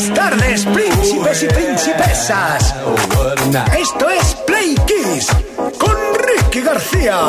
Buenas tardes, príncipes y principesas. Esto es Play Kiss con Ricky García.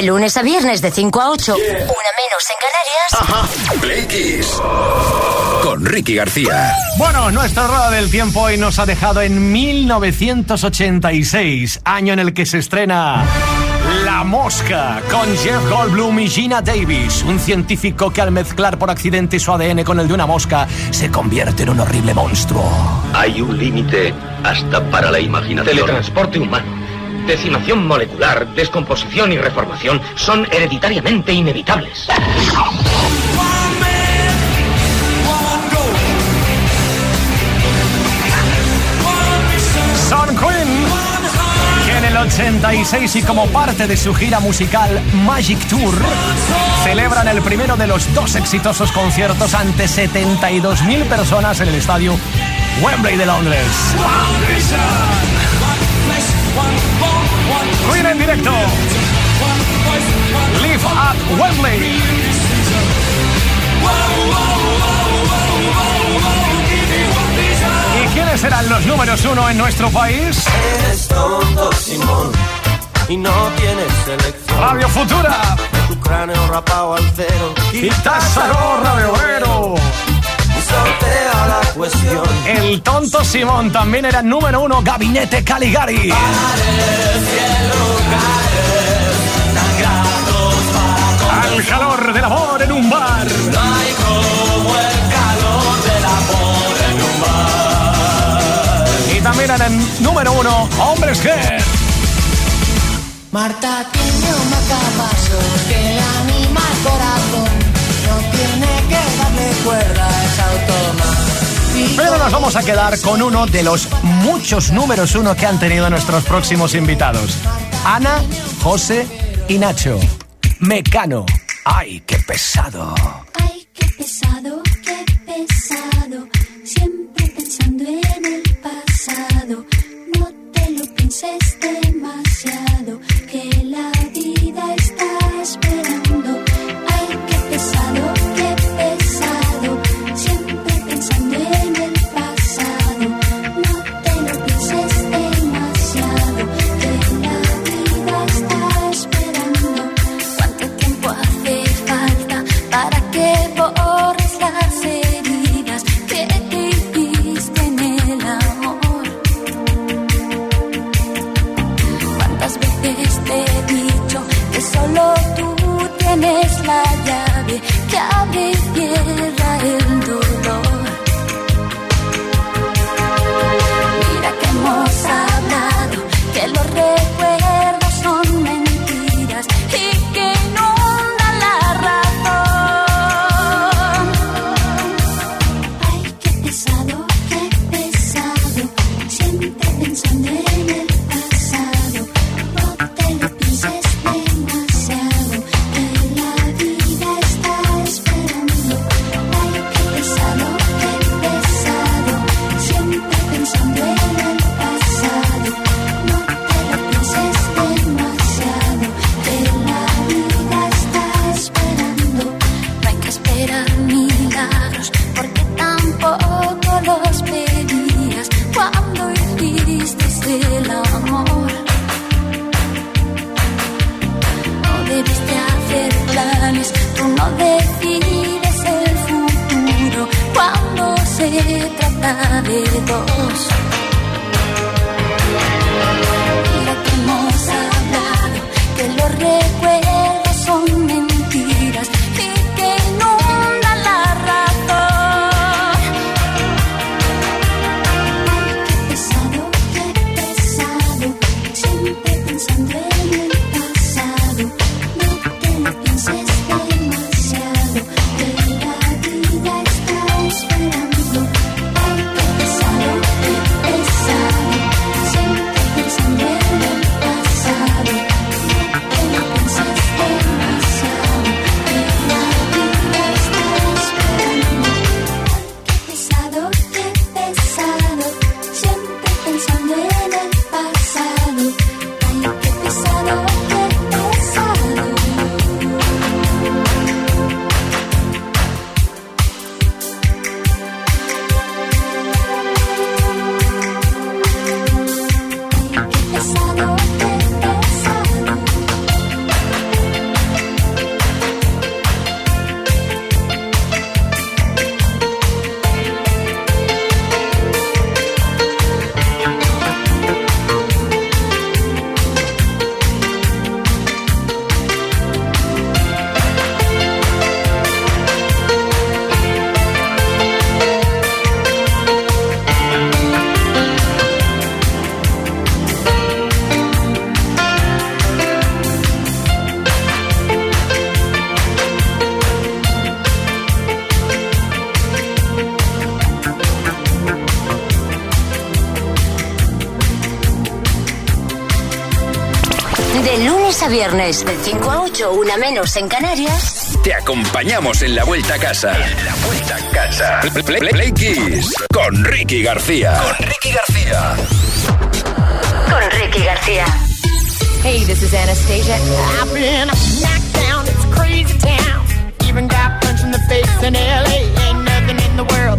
De lunes a viernes de 5 a 8, una menos en Canarias. Ajá. Play Kiss. Con Ricky García. Bueno, nuestra rueda del tiempo hoy nos ha dejado en 1986, año en el que se estrena La Mosca con Jeff Goldblum y Gina Davis, un científico que al mezclar por accidente su ADN con el de una mosca se convierte en un horrible monstruo. Hay un límite hasta para la imaginación. Teletransporte humano, decimación molecular, descomposición y reformación son hereditariamente inevitables. Son Queen, que en el 86 y como parte de su gira musical Magic Tour, celebran el primero de los dos exitosos conciertos ante 72.000 personas en el estadio Wembley de Londres. Queen en directo. Live at Wembley. ¿Y quiénes serán los números uno en nuestro país? Eres tonto, Simón, y no tienes selección. Radio Futura. Tu cráneo rapado al cero. Quitásaro Radio Obrero. Sortea la cuestión. El tonto Simón también era número uno. Gabinete Caligari. Al calor del amor en un bar. Y también era el número uno. Hombres que. Marta tiene un marcapaso que le anima el corazón. No tiene que Pero nos vamos a quedar con uno de los muchos números uno que han tenido nuestros próximos invitados. Ana, José y Nacho. Mecano. ¡Ay, qué pesado! Ay, qué pesado, qué pesado. Siempre pensando en el pasado. No te lo pienses demasiado. se trata de dos. viernes de 5 a 8, una menos en Canarias, te acompañamos en la vuelta a casa. En la vuelta a casa. Play, play, play, con Ricky García. Con Ricky García. Con Ricky García. Hey, this is Anastasia. I've been knocked down, it's a crazy town. Even got punched in the face in LA. Ain't nothing in the world.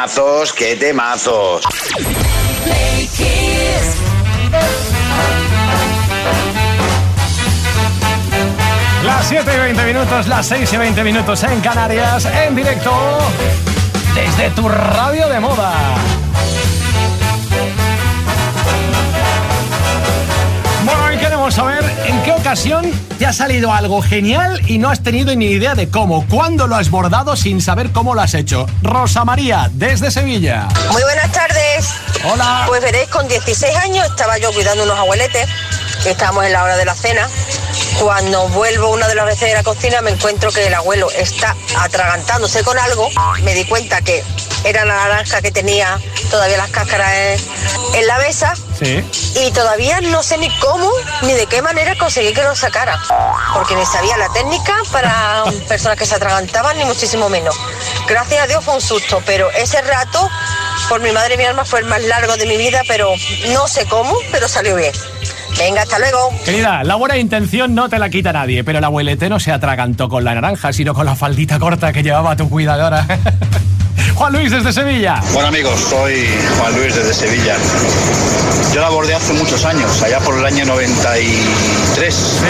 Temazos, qué temazos. Las 7 y 20 minutos, las 6 y 20 minutos en Canarias, en directo desde tu radio de moda. Queremos saber en qué ocasión te ha salido algo genial y no has tenido ni idea de cómo. ¿Cuándo lo has bordado sin saber cómo lo has hecho? Rosa María, desde Sevilla. Muy buenas tardes. Hola. Pues veréis, con 16 años estaba yo cuidando unos abueletes, que estábamos en la hora de la cena. Cuando vuelvo una de las veces de la cocina me encuentro que el abuelo está atragantándose con algo. Me di cuenta que era la naranja que tenía todavía las cáscaras en, en la mesa Sí. y todavía no sé ni cómo ni de qué manera conseguí que lo sacara. Porque ni sabía la técnica para personas que se atragantaban, ni muchísimo menos. Gracias a Dios fue un susto, pero ese rato, por mi madre y mi alma, fue el más largo de mi vida, pero no sé cómo, pero salió bien. Venga, hasta luego. Querida, la buena intención no te la quita nadie, pero el abuelete no se atragantó con la naranja, sino con la faldita corta que llevaba tu cuidadora. Juan Luis desde Sevilla. Bueno amigos, soy Juan Luis desde Sevilla. Yo la abordé hace muchos años, allá por el año 93.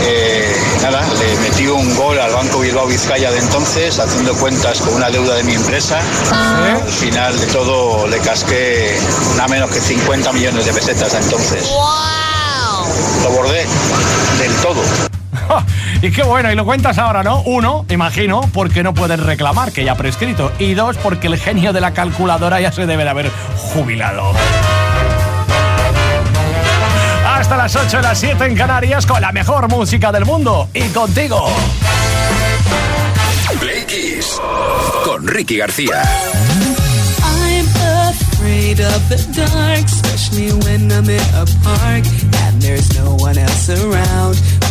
Eh, nada, le metí un gol al Banco Bilbao Vizcaya de entonces, haciendo cuentas con una deuda de mi empresa. Al final de todo le casqué nada menos que 50 millones de pesetas entonces. Lo bordé del todo. y qué bueno, y lo cuentas ahora, ¿no? Uno, imagino, porque no puedes reclamar, que ya ha prescrito. Y dos, porque el genio de la calculadora ya se debe de haber jubilado. Hasta las 8 las 7 en Canarias con la mejor música del mundo. Y contigo. Play Kiss con Ricky García. I'm afraid of the dark, especially when I'm in a park and there's no one else around.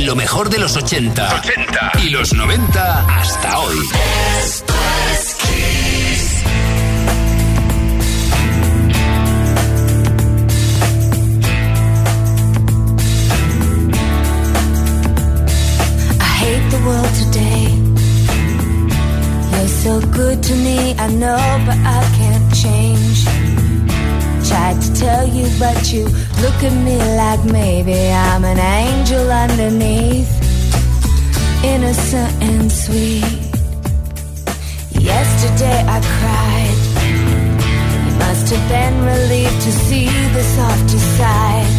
Lo mejor de los 80, 80. y los 90 hasta hoy. I hate the world today. You're so good to me, I know, but I can't change. Tried to tell you, but you look at me like maybe I'm an angel underneath, innocent and sweet. Yesterday I cried. You must have been relieved to see the softer side.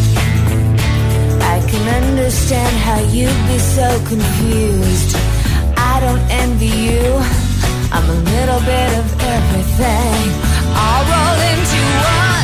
I can understand how you'd be so confused. I don't envy you. I'm a little bit of everything. All rolled into one.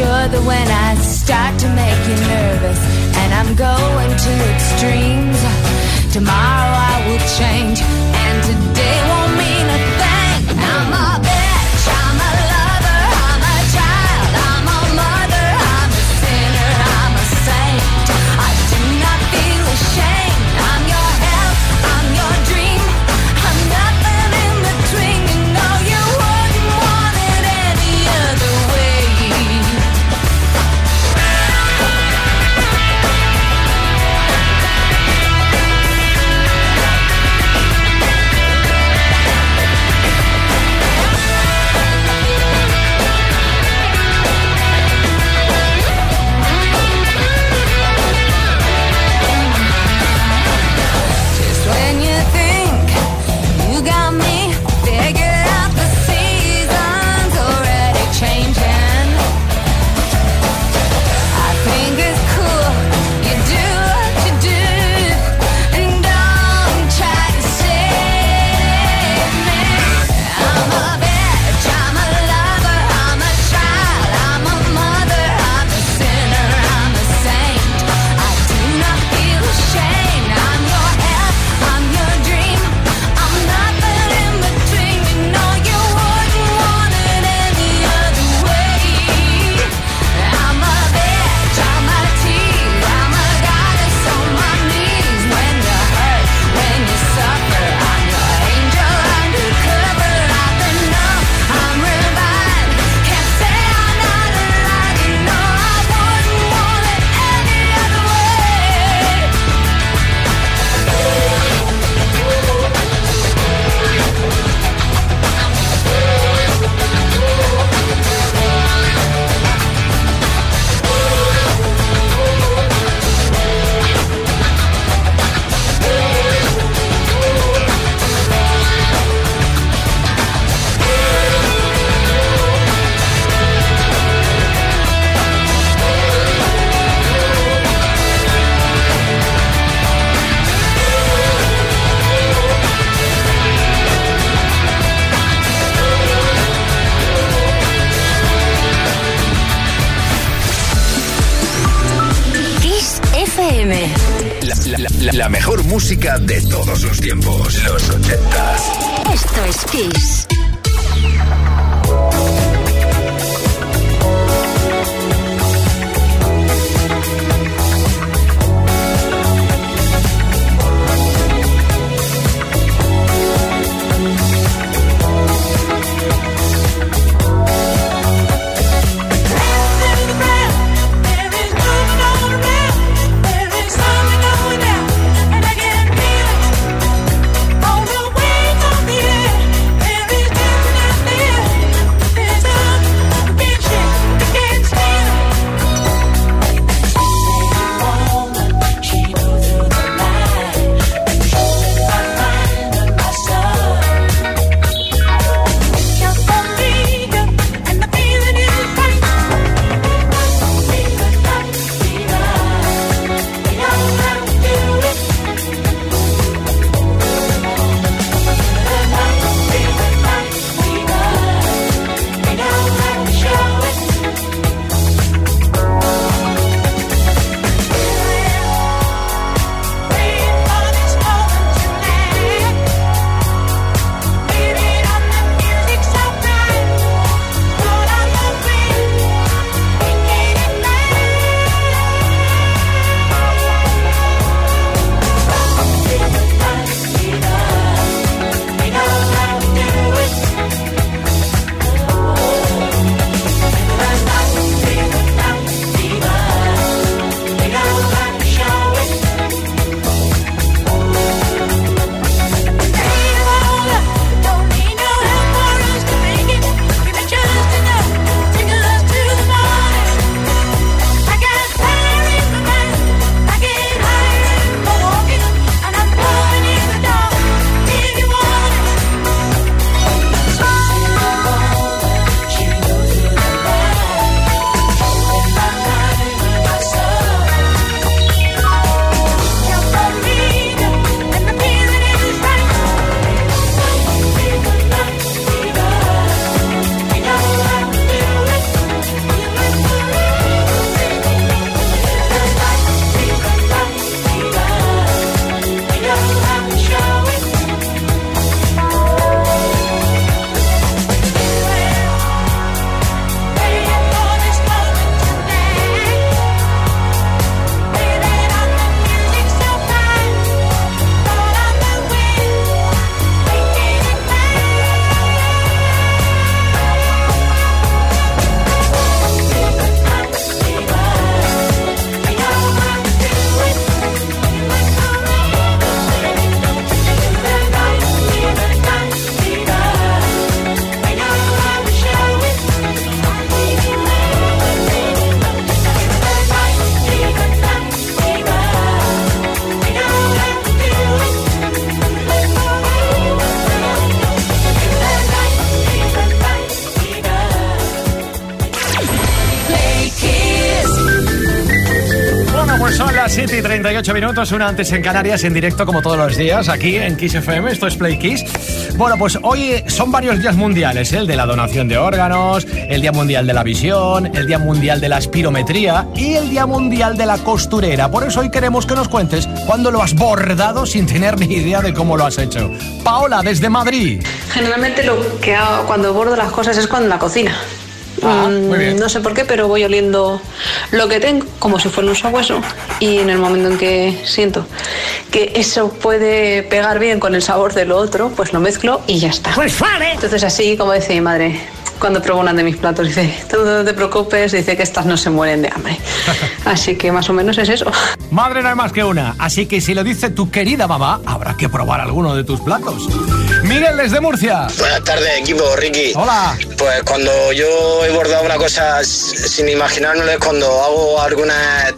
Assured that when I start to make you nervous and I'm going to extremes, tomorrow I will change and today música de todos los tiempos. 38 minutos, una antes en Canarias, en directo como todos los días, aquí en Kiss FM, esto es Play Kiss. Bueno, pues hoy son varios días mundiales, ¿eh? el de la donación de órganos, el Día Mundial de la Visión, el Día Mundial de la Espirometría y el Día Mundial de la Costurera. Por eso hoy queremos que nos cuentes cuándo lo has bordado sin tener ni idea de cómo lo has hecho. Paola, desde Madrid. Generalmente lo que hago cuando bordo las cosas es cuando la cocina. Ah, Mm, no sé por qué, pero voy oliendo lo que tengo como si fuera un sabueso y en el momento en que siento que eso puede pegar bien con el sabor de lo otro, pues lo mezclo y ya está. Pues vale. Entonces así, como dice mi madre, cuando pruebo una de mis platos, dice, tú no te preocupes, dice que estas no se mueren de hambre. Así que más o menos es eso. Madre no hay más que una, así que si lo dice tu querida mamá, habrá que probar alguno de tus platos. Miguel desde Murcia. Buenas tardes, equipo, Ricky. Hola. Pues cuando yo he bordado una cosa sin imaginármelo es cuando hago algunas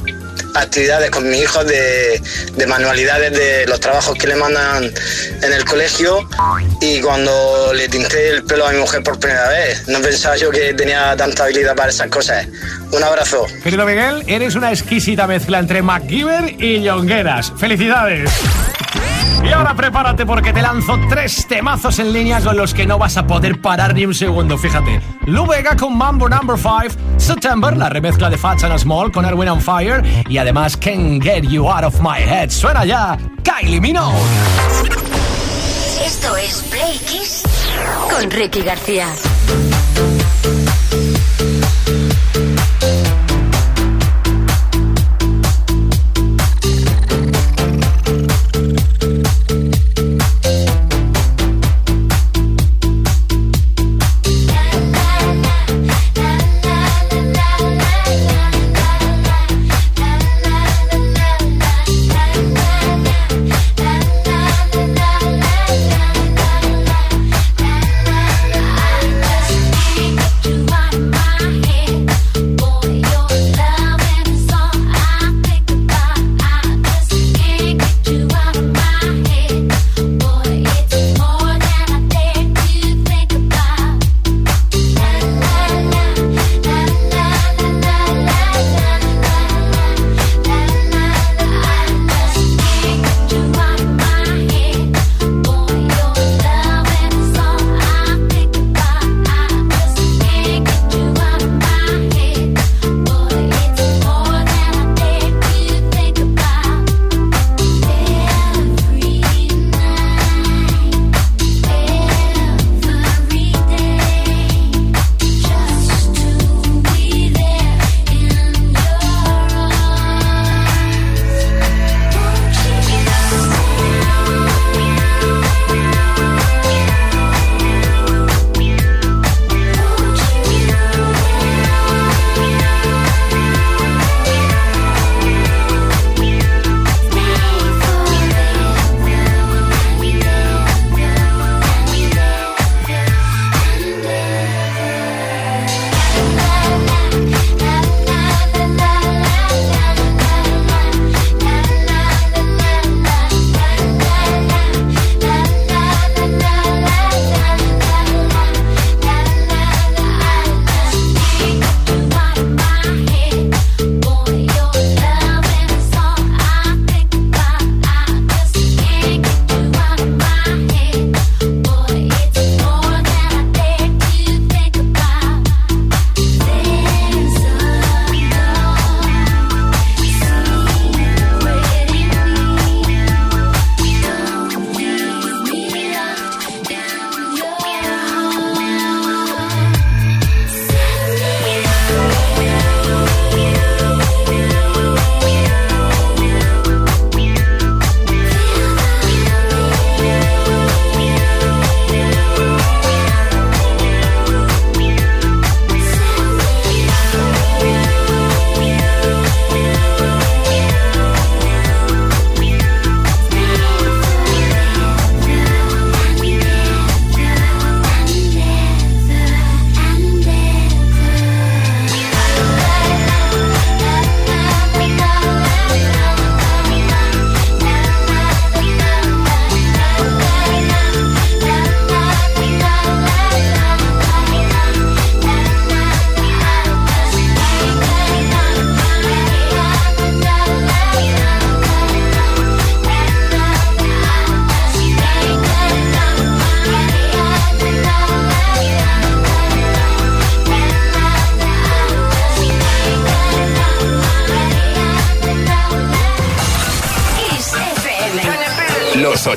actividades con mis hijos de, de manualidades de los trabajos que le mandan en el colegio y cuando le tinté el pelo a mi mujer por primera vez. No pensaba yo que tenía tanta habilidad para esas cosas. Un abrazo. Querido Miguel, eres una exquisita mezcla entre MacGyver y Llongueras. ¡Felicidades! Y ahora prepárate porque te lanzo tres temazos en línea con los que no vas a poder parar ni un segundo. Fíjate, Lu Vega con Mambo Number 5, September, la remezcla de Fats and Small con Erwin on Fire y además Can't Get You Out of My Head. Suena ya Kylie Minogue. Esto es Play Kiss con Ricky García.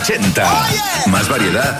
80. Más variedad.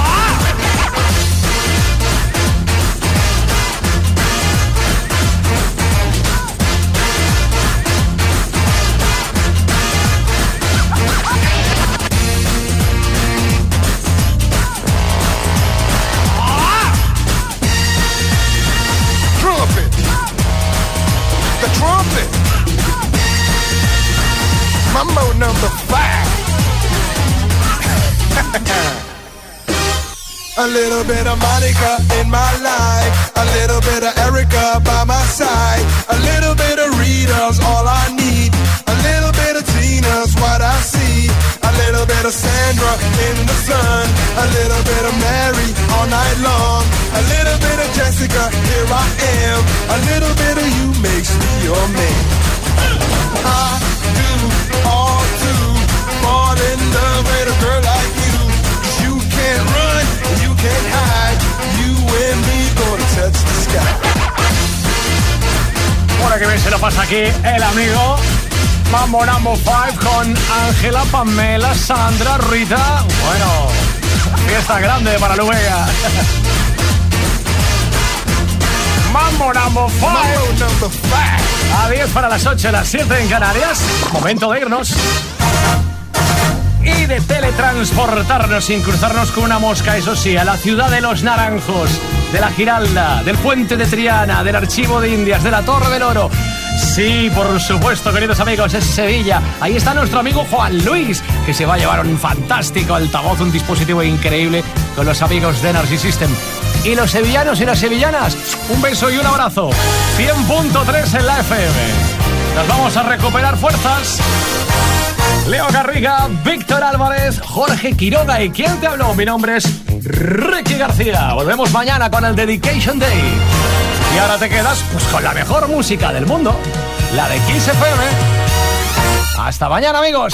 A little bit of Monica in my life. A little bit of Erica by my side. A little bit of Rita's all I need. A little bit of Tina's what I see. A little bit of Sandra in the sun. A little bit of Mary all night long. A little bit of Jessica, here I am. A little bit of you makes me your man. I do all to fall in love with a girl can't hide. You and me gonna touch the sky. Bueno, que bien se lo pasa aquí el amigo Mambo Number 5 con Ángela, Pamela, Sandra, Rita. Bueno, fiesta grande para Lu Vega. Mambo Number 5. A 10 para las 8, las 7 en Canarias. Momento de irnos. De teletransportarnos sin cruzarnos con una mosca, eso sí, a la ciudad de los naranjos, de la Giralda, del puente de Triana, del archivo de Indias, de la Torre del Oro. Sí, por supuesto, queridos amigos, es Sevilla. Ahí está nuestro amigo Juan Luis, que se va a llevar un fantástico altavoz, un dispositivo increíble con los amigos de Energy System. Y los sevillanos y las sevillanas, un beso y un abrazo. 100.3 en la FM. Nos vamos a recuperar fuerzas. Leo Garriga, Víctor Álvarez, Jorge Quiroga y ¿quién te habló? Mi nombre es Ricky García. Volvemos mañana con el Dedication Day. Y ahora te quedas pues con la mejor música del mundo, la de Kiss FM. Hasta mañana, amigos.